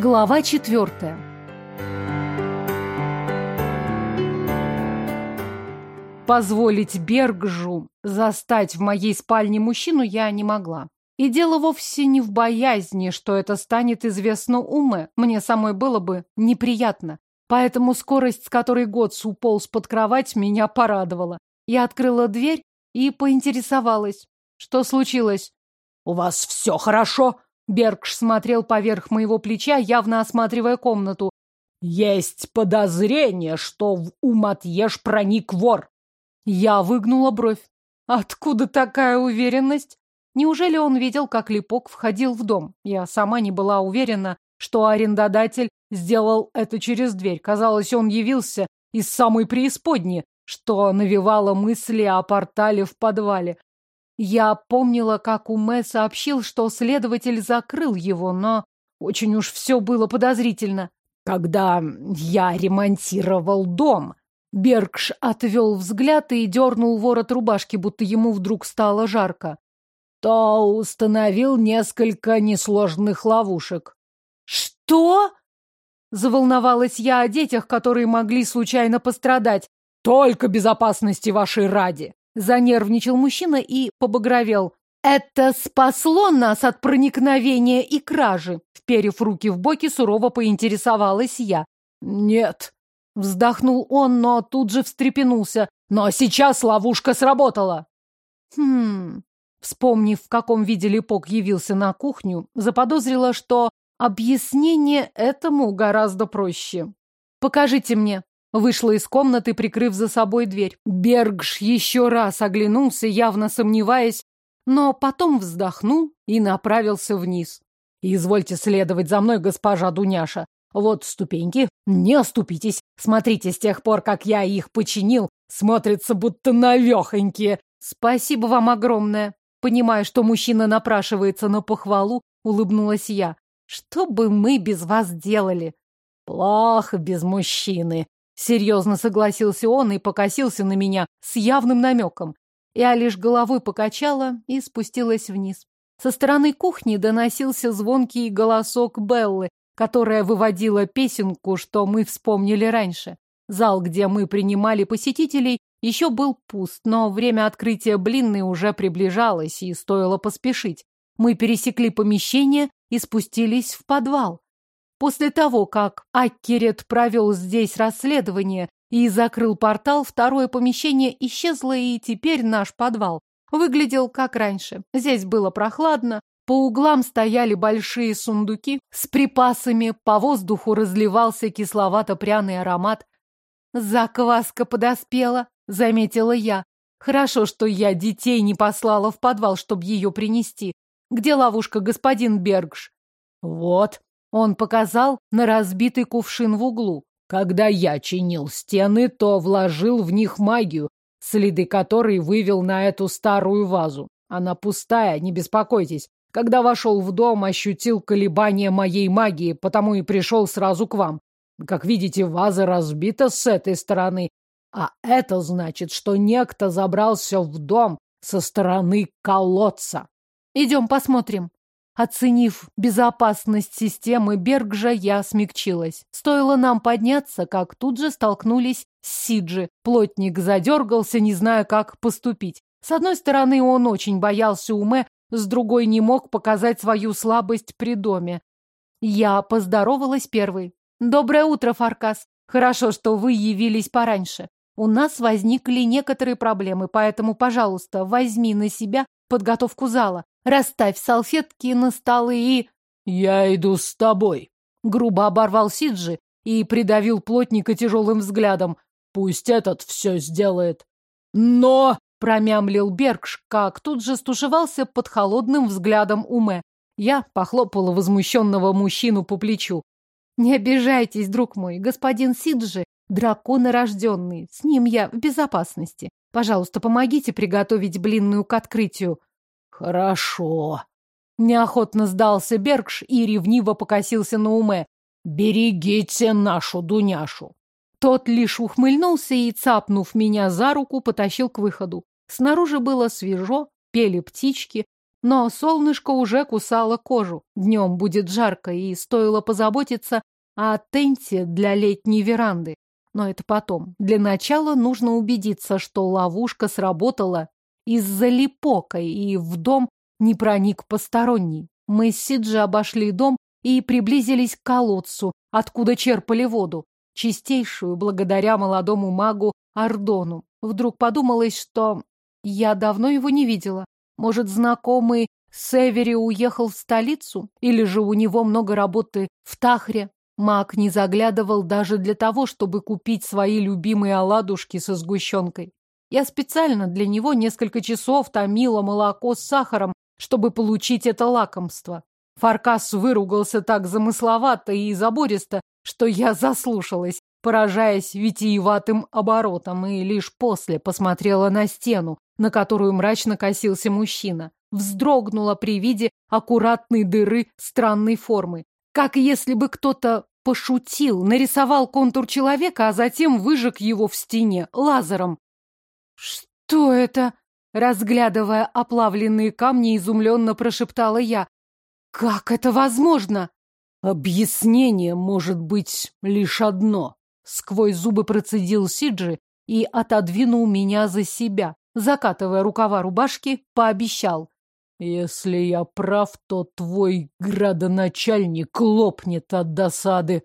Глава четвертая. Позволить Бергжу застать в моей спальне мужчину я не могла. И дело вовсе не в боязни, что это станет известно Уме. Мне самой было бы неприятно. Поэтому скорость, с которой Готс уполз под кровать, меня порадовала. Я открыла дверь и поинтересовалась. Что случилось? «У вас все хорошо?» Бергш смотрел поверх моего плеча, явно осматривая комнату. «Есть подозрение, что в Уматьеш проник вор». Я выгнула бровь. Откуда такая уверенность? Неужели он видел, как Липок входил в дом? Я сама не была уверена, что арендодатель сделал это через дверь. Казалось, он явился из самой преисподней, что навевало мысли о портале в подвале. Я помнила, как Уме сообщил, что следователь закрыл его, но очень уж все было подозрительно. Когда я ремонтировал дом, Бергш отвел взгляд и дернул ворот рубашки, будто ему вдруг стало жарко. То установил несколько несложных ловушек. «Что?» Заволновалась я о детях, которые могли случайно пострадать. «Только безопасности вашей ради!» Занервничал мужчина и побагровел. «Это спасло нас от проникновения и кражи!» Вперев руки в боки, сурово поинтересовалась я. «Нет!» Вздохнул он, но тут же встрепенулся. «Но сейчас ловушка сработала!» «Хм...» Вспомнив, в каком виде Липок явился на кухню, заподозрила, что объяснение этому гораздо проще. «Покажите мне», Вышла из комнаты, прикрыв за собой дверь. Бергш еще раз оглянулся, явно сомневаясь, но потом вздохнул и направился вниз. «Извольте следовать за мной, госпожа Дуняша. Вот ступеньки, не оступитесь. Смотрите, с тех пор, как я их починил, смотрится будто навехонькие. Спасибо вам огромное. Понимая, что мужчина напрашивается на похвалу, улыбнулась я. Что бы мы без вас делали? Плохо без мужчины, Серьезно согласился он и покосился на меня с явным намеком. Я лишь головой покачала и спустилась вниз. Со стороны кухни доносился звонкий голосок Беллы, которая выводила песенку, что мы вспомнили раньше. Зал, где мы принимали посетителей, еще был пуст, но время открытия блинной уже приближалось, и стоило поспешить. Мы пересекли помещение и спустились в подвал. После того, как Аккерет провел здесь расследование и закрыл портал, второе помещение исчезло, и теперь наш подвал выглядел как раньше. Здесь было прохладно, по углам стояли большие сундуки с припасами, по воздуху разливался кисловато-пряный аромат. «Закваска подоспела», — заметила я. «Хорошо, что я детей не послала в подвал, чтобы ее принести. Где ловушка, господин Бергш?» «Вот», он показал на разбитый кувшин в углу. Когда я чинил стены, то вложил в них магию, следы которой вывел на эту старую вазу. Она пустая, не беспокойтесь. Когда вошел в дом, ощутил колебания моей магии, потому и пришел сразу к вам. Как видите, ваза разбита с этой стороны, а это значит, что некто забрался в дом со стороны колодца. Идем посмотрим. Оценив безопасность системы Бергжа, я смягчилась. Стоило нам подняться, как тут же столкнулись с Сиджи. Плотник задергался, не зная, как поступить. С одной стороны, он очень боялся Уме, с другой не мог показать свою слабость при доме. Я поздоровалась первой. «Доброе утро, Фаркас. Хорошо, что вы явились пораньше. У нас возникли некоторые проблемы, поэтому, пожалуйста, возьми на себя подготовку зала. Расставь салфетки на столы и... Я иду с тобой. Грубо оборвал Сиджи и придавил плотника тяжелым взглядом. Пусть этот все сделает. Но... Промямлил Бергш, как тут же стушевался под холодным взглядом Уме. Я похлопала возмущенного мужчину по плечу. «Не обижайтесь, друг мой, господин Сиджи — драконорожденный. С ним я в безопасности. Пожалуйста, помогите приготовить блинную к открытию». Хорошо. Неохотно сдался Бергш и ревниво покосился на уме. Берегите нашу Дуняшу. Тот лишь ухмыльнулся и, цапнув меня за руку, потащил к выходу. Снаружи было свежо, пели птички, Но солнышко уже кусало кожу. Днем будет жарко, и стоило позаботиться о тенте для летней веранды. Но это потом. Для начала нужно убедиться, что ловушка сработала из-за липока, и в дом не проник посторонний. Мы с Сиджи обошли дом и приблизились к колодцу, откуда черпали воду, чистейшую благодаря молодому магу Ардону. Вдруг подумалось, что я давно его не видела. Может, знакомый Севери уехал в столицу? Или же у него много работы в Тахре? Маг не заглядывал даже для того, чтобы купить свои любимые оладушки со сгущенкой. Я специально для него несколько часов томила молоко с сахаром, чтобы получить это лакомство. Фаркас выругался так замысловато и забористо, что я заслушалась, поражаясь витиеватым оборотом, и лишь после посмотрела на стену, на которую мрачно косился мужчина. Вздрогнула при виде аккуратной дыры странной формы. Как если бы кто-то пошутил, нарисовал контур человека, а затем выжег его в стене лазером. «Что это?» Разглядывая оплавленные камни, изумленно прошептала я. «Как это возможно?» «Объяснение может быть лишь одно», — сквозь зубы процедил Сиджи и отодвинул меня за себя. Закатывая рукава рубашки, пообещал. «Если я прав, то твой градоначальник лопнет от досады».